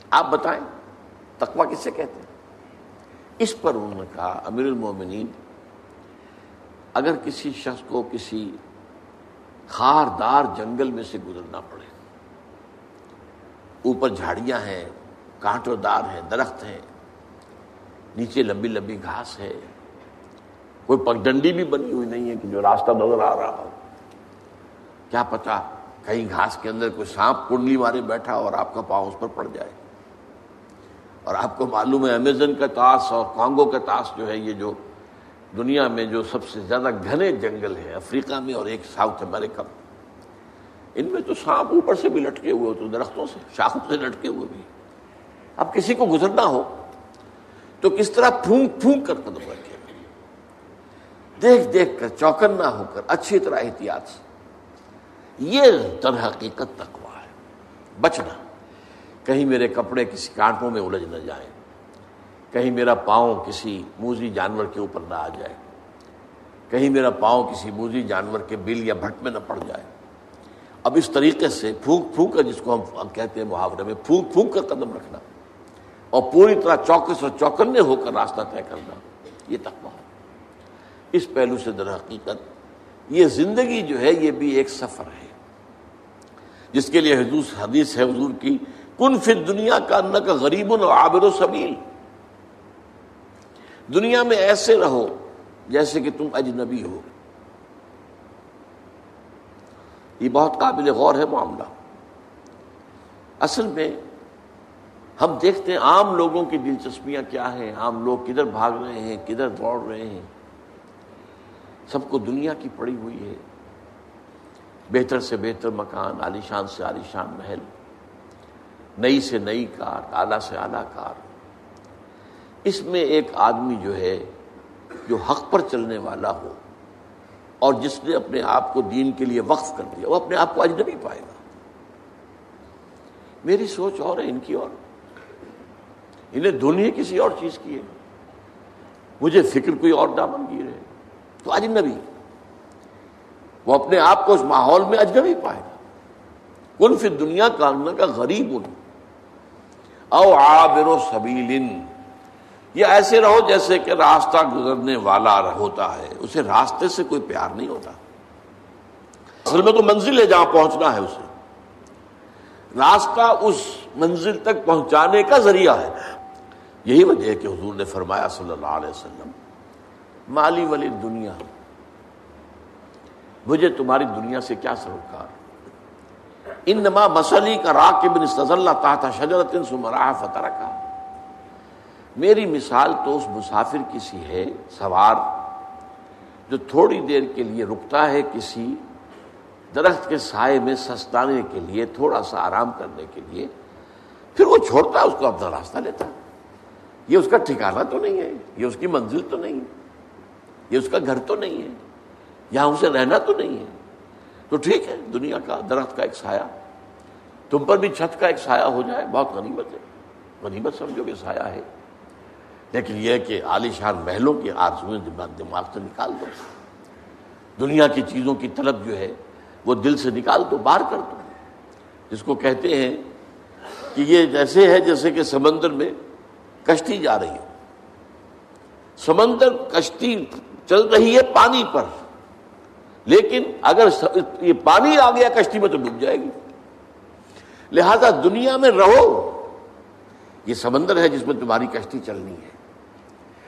آپ بتائیں، تقوی کس سے کہتے ہیں؟ اس پر انہوں نے کہا، امیر المومنین، اگر کسی شخص کو کسی خاردار جنگل میں سے گزرنا پڑے، اوپر جھاڑیاں ہیں، کانٹوں دار ہیں، درخت ہیں، نیچے لمبی لمبی گھاس ہے کوئی پگڈنڈی بھی بنی ہوئی نہیں ہے کہ جو راستہ نظر آ رہا ہو۔ کیا پتا کہیں گھاس کے اندر کوئی سانپ کنڈلی مارے بیٹھا اور آپ کا پاؤں اس پر پڑ جائے۔ اور آپ کو معلوم ہے امیزن کا تاس اور کانگو کا تاس جو ہے یہ جو دنیا میں جو سب سے زیادہ گھنے جنگل ہے افریقہ میں اور ایک ساؤتھ امریکہ میں۔ ان میں تو سانپ اوپر سے بھی لٹکے ہوئے تو درختوں سے، شاخوں سے لٹکے ہوئے بھی۔ اب کسی کو گزرنا ہو تو کس طرح پھونک پھونک کر قدم رکھے دیکھ دیکھ کر چوکن نہ ہو کر اچھی طرح احتیاط سے۔ یہ در حقیقت تقوا ہے۔ بچنا۔ کہیں میرے کپڑے کسی کانٹوں میں الجھ نہ جائیں۔ کہیں میرا پاؤں کسی موزی جانور کے اوپر نہ آ جائے۔ کہیں میرا پاؤں کسی موزی جانور کے بل یا بھٹ میں نہ پڑ جائے۔ اب اس طریقے سے پھونک پھونک کر جس کو ہم کہتے ہیں محاورے میں پھونک پھونک کر قدم رکھنا اور پوری طرح چوکس اور چوکنے ہو کر راستہ طے کرنا، یہ تقوا ہے۔ اس پہلو سے در حقیقت یہ زندگی جو ہے یہ بھی ایک سفر ہے۔ جس کے لیے حدوث حدیث ہے حضور کی، کن فر دنیا کا ان کا غریب و عابر و سبیل دنیا میں ایسے رہو جیسے کہ تم اجنبی ہو۔ یہ بہت قابل غور ہے معاملہ۔ اصل میں ہم دیکھتے ہیں عام لوگوں کی دلچسپیاں کیا ہیں، عام لوگ کدھر بھاگ رہے ہیں، کدھر دوڑ رہے ہیں۔ سب کو دنیا کی پڑی ہوئی ہے۔ بہتر سے بہتر مکان، عالیشان سے عالیشان محل، نئی سے نئی کار، اعلیٰ سے اعلیٰ کار۔ اس میں ایک آدمی جو ہے، جو حق پر چلنے والا ہو اور جس نے اپنے آپ کو دین کے لیے وقف کر دیا، وہ اپنے آپ کو اجنبی پائے گا۔ میری سوچ اور ہے ان کی اور۔ انہیں دنیا کسی اور چیز کی۔ ہے مجھے فکر کوئی اور دامن کی رہے تو اجنبی وہ اپنے آپ کو اس ماحول میں اجنبی پائے گا۔ کن فی دنیا کا کا غریب ان او آبر و سبیل یہ ایسے رہو جیسے کہ راستہ گزرنے والا ہوتا ہے۔ اسے راستے سے کوئی پیار نہیں ہوتا۔ اصل میں تو منزل ہے جہاں پہنچنا ہے اسے۔ راستہ اس منزل تک پہنچانے کا ذریعہ ہے۔ یہی وجہ ہے کہ حضور نے فرمایا صلی اللہ علیہ وسلم مالی ولی دنیا۔ مجھے تمہاری دنیا سے کیا سروکار؟ ان نما مسلی کا راکب سز اللہ تحت شجرت سمراہ فتح کا میری مثال تو اس مسافر کی سی ہے، سوار، جو تھوڑی دیر کے لیے رکتا ہے کسی درخت کے سائے میں سستانے کے لیے، تھوڑا سا آرام کرنے کے لیے۔ پھر وہ چھوڑتا ہے اس کو اپنا راستہ لیتا۔ یہ اس کا ٹھکانا تو نہیں ہے، یہ اس کی منزل تو نہیں۔ ہے یہ اس کا گھر تو نہیں ہے، یہاں اسے رہنا تو نہیں ہے۔ تو ٹھیک ہے، دنیا کا، درخت کا ایک سایہ۔ تم پر بھی چھت کا ایک سایہ ہو جائے، بہت غنیمت ہے۔ غنیمت سمجھو کہ سایہ ہے۔ لیکن یہ کہ عالیشان محلوں کی آرزویں دماغ سے نکال دو۔ دنیا کی چیزوں کی طلب جو ہے، وہ دل سے نکال دو باہر کر دو۔ جس کو کہتے ہیں کہ یہ جیسے ہے جیسے کہ سمندر میں کشتی جا رہی ہو۔ سمندر کشتی چل رہی ہے پانی پر۔ لیکن اگر یہ پانی آ گیا کشتی میں تو ڈوب جائے گی۔ لہذا دنیا میں رہو۔ یہ سمندر ہے جس میں تمہاری کشتی چلنی ہے۔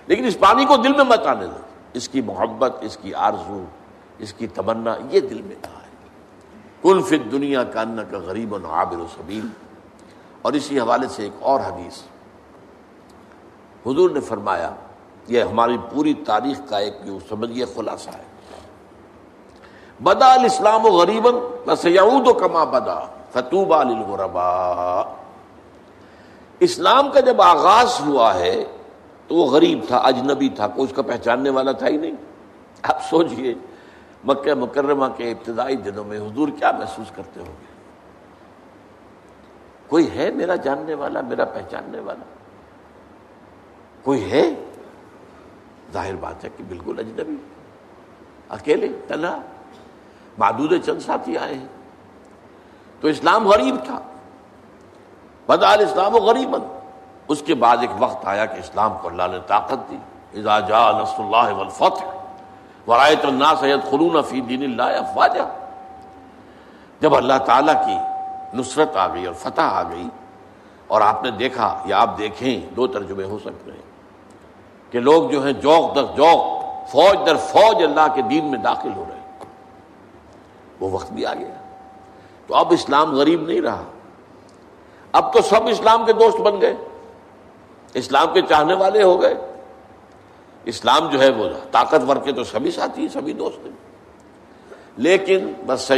لیکن اس پانی کو دل میں مت آنے دو۔ اس کی محبت، اس کی آرزو، اس کی تمنا، یہ دل میں کہا ہے کل فت دنیا کا ان کا غریب و عابر و سبیل۔ اور اسی حوالے سے ایک اور حدیث۔ حضور نے فرمایا یہ ہماری پوری تاریخ کا ایک سمجھیے خلاصہ ہے۔ بدا الاسلام و غریباً بس و کما بدا فتوبہ للغربا اسلام کا جب آغاز ہوا ہے تو وہ غریب تھا، اجنبی تھا، کوئی اس کا پہچاننے والا تھا ہی نہیں۔ آپ سوچئے، مکہ مکرمہ کے ابتدائی دنوں میں حضور کیا محسوس کرتے ہوں گے؟ کوئی ہے میرا جاننے والا، میرا پہچاننے والا؟ کوئی ہے؟ ظاہر بات ہے کہ بالکل اجنبی۔ اکیلے، تنہا۔ معدود چند ساتھی آئے ہیں۔ تو اسلام غریب تھا۔ بدال اسلام و غریب اس کے بعد ایک وقت آیا کہ اسلام کو اللہ نے طاقت دی۔ اذا جاء نصر اللہ والفتح۔ ورائت الناس يدخلون فی دین اللہ افواجا۔ جب اللہ تعالیٰ کی نصرت آ گئی اور فتح آ گئی اور آپ نے دیکھا، یا آپ دیکھیں، دو ترجمے ہو سکتے ہیں۔ کہ لوگ جو ہیں جوک در جوک، فوج در فوج اللہ کے دین میں داخل ہو رہے ہیں۔ وہ وقت بھی آ گیا۔ تو اب اسلام غریب نہیں رہا۔ اب تو سب اسلام کے دوست بن گئے۔ اسلام کے چاہنے والے ہو گئے۔ اسلام جو ہے وہ طاقتور کے تو سبھی ساتھی سبھی دوست ہیں۔ لیکن بس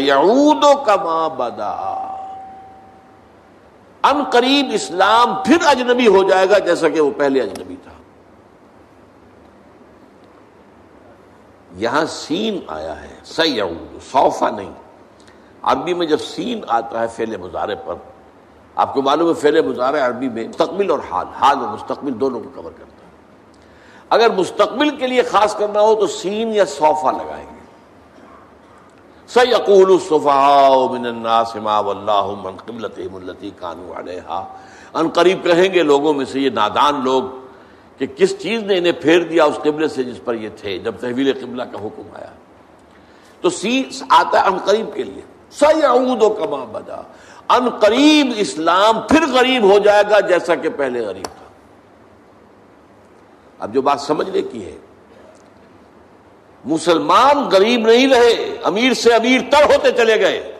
کا ماں بدا۔ ان قریب اسلام پھر اجنبی ہو جائے گا جیسا کہ وہ پہلے اجنبی تھا یہاں سین آیا ہے سیعود صوفہ نہیں۔ عربی میں جب سین آتا ہے فیل مظاہرے پر، آپ کو معلوم ہے فیل مظاہرے عربی میں مستقبل اور حال حال اور مستقبل دونوں کو کور کرتا ہے۔ اگر مستقبل کے لیے خاص کرنا ہو تو سین یا صوفہ لگائیں گے۔ سیقول من الناس ما واللہ من قبلتهم التي كانوا عليها ان قریب کہیں گے لوگوں میں سے یہ نادان لوگ۔ کہ کس چیز نے انہیں پھیر دیا اس قبلے سے جس پر یہ تھے جب تحویل قبلہ کا حکم آیا؟ تو سی آتا ہے ان قریب کے لیے۔ سیعود کما بدا۔ ان قریب اسلام پھر غریب ہو جائے گا جیسا کہ پہلے غریب تھا۔ اب جو بات سمجھنے کی ہے، مسلمان غریب نہیں رہے، امیر سے امیر تر ہوتے چلے گئے۔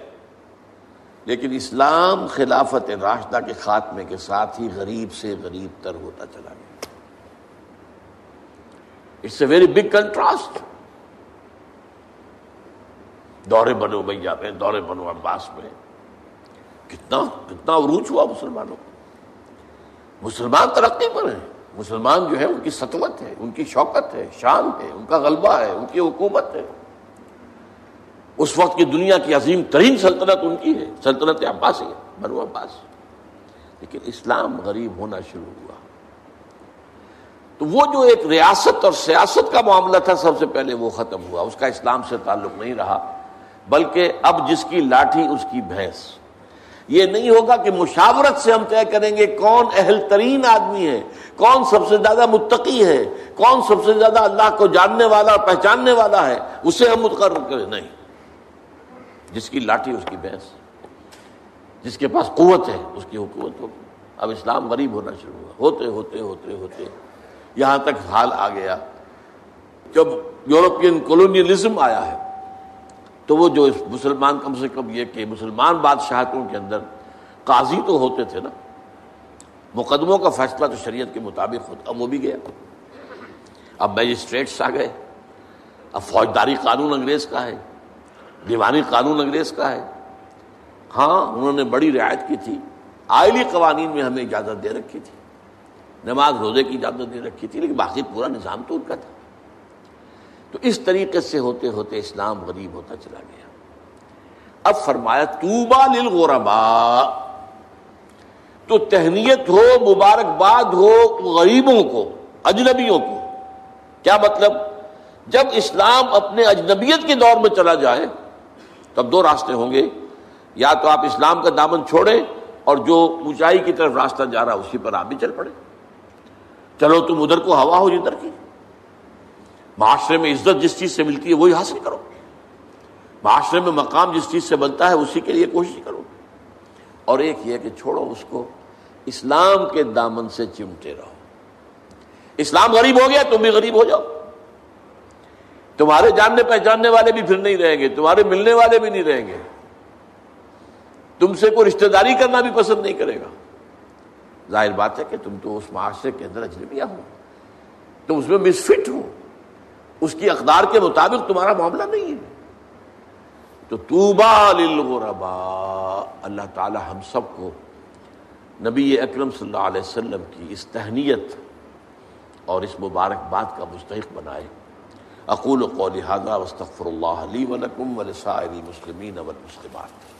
لیکن اسلام خلافت راشدہ کے خاتمے کے ساتھ ہی غریب سے غریب تر ہوتا چلا گیا۔ It's a very big contrast دورے بنو بھیا میں، دورے بنو عباس میں۔ کتنا کتنا عروج ہوا مسلمانوں کو۔ مسلمان ترقی پر ہیں۔ مسلمان جو ہے ان کی سطوت ہے، ان کی شوکت ہے، شان ہے، ان کا غلبہ ہے، ان کی حکومت ہے۔ اس وقت کی دنیا کی عظیم ترین سلطنت ان کی ہے، سلطنت عباس ہے، بنو عباس۔ لیکن اسلام غریب ہونا شروع ہوا۔ تو وہ جو ایک ریاست اور سیاست کا معاملہ تھا، سب سے پہلے وہ ختم ہوا۔ اس کا اسلام سے تعلق نہیں رہا، بلکہ اب جس کی لاٹھی، اس کی بھینس۔ یہ نہیں ہوگا کہ مشاورت سے ہم طے کریں گے کون اہل ترین آدمی ہے، کون سب سے زیادہ متقی ہے، کون سب سے زیادہ اللہ کو جاننے والا اور پہچاننے والا ہے۔ اسے ہم متقرر کریں۔ نہیں۔ جس کی لاٹھی، اس کی بھینس۔ جس کے پاس قوت ہے، اس کی حکومت ہوگی۔ اب اسلام غریب ہونا شروع ہوا۔ ہوتے ہوتے ہوتے ہوتے۔ یہاں تک حال آ گیا۔ جب یورپین کولونیلزم آیا ہے، تو وہ جو مسلمان کم سے کم یہ کہ مسلمان بادشاہتوں کے اندر قاضی تو ہوتے تھے نا، مقدموں کا فیصلہ تو شریعت کے مطابق ہوتا، اب وہ بھی گیا۔ اب میجسٹریٹس آ گئے، اب فوجداری قانون انگریز کا ہے، دیوانی قانون انگریز کا ہے۔ ہاں انہوں نے بڑی رعایت کی تھی آئلی قوانین میں ہمیں اجازت دے رکھی تھی۔ نماز روزے کی اجازت دے رکھی تھی، لیکن باقی پورا نظام تو ان کا تھا۔ تو اس طریقے سے ہوتے ہوتے اسلام غریب ہوتا چلا گیا۔ اب فرمایا توبا للغربا تو تہنیت ہو، مبارکباد ہو غریبوں کو، اجنبیوں کو۔ کیا مطلب؟ جب اسلام اپنے اجنبیت کے دور میں چلا جائے، تب دو راستے ہوں گے۔ یا تو آپ اسلام کا دامن چھوڑیں اور جو اونچائی کی طرف راستہ جا رہا اسی پر آپ بھی چل پڑے چلو تم ادھر کو ہوا ہو جدھر کی۔ معاشرے میں عزت جس چیز سے ملتی ہے وہی حاصل کرو۔ معاشرے میں مقام جس چیز سے بنتا ہے اسی کے لیے کوشش کرو۔ اور ایک یہ کہ چھوڑو اس کو۔ اسلام کے دامن سے چمٹے رہو۔ اسلام غریب ہو گیا، تم بھی غریب ہو جاؤ۔ تمہارے جاننے پہچاننے والے بھی پھر نہیں رہیں گے، تمہارے ملنے والے بھی نہیں رہیں گے۔ تم سے کوئی رشتہ داری کرنا بھی پسند نہیں کرے گا۔ ظاہر بات ہے کہ تم تو اس معاشرے کے اندر اجنبیہ ہو، تم اس میں مسفٹ ہو۔ اس کی اقدار کے مطابق تمہارا معاملہ نہیں ہے۔ تو توبا للغربا اللہ تعالی ہم سب کو نبی اکرم صلی اللہ علیہ وسلم کی اس تہنیت اور اس مبارک بات کا مستحق بنائے۔ اقول قول هذا واستغفر الله لي ولكم ولسائر المسلمين والمسلمات۔